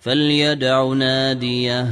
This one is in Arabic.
فليدع ناديه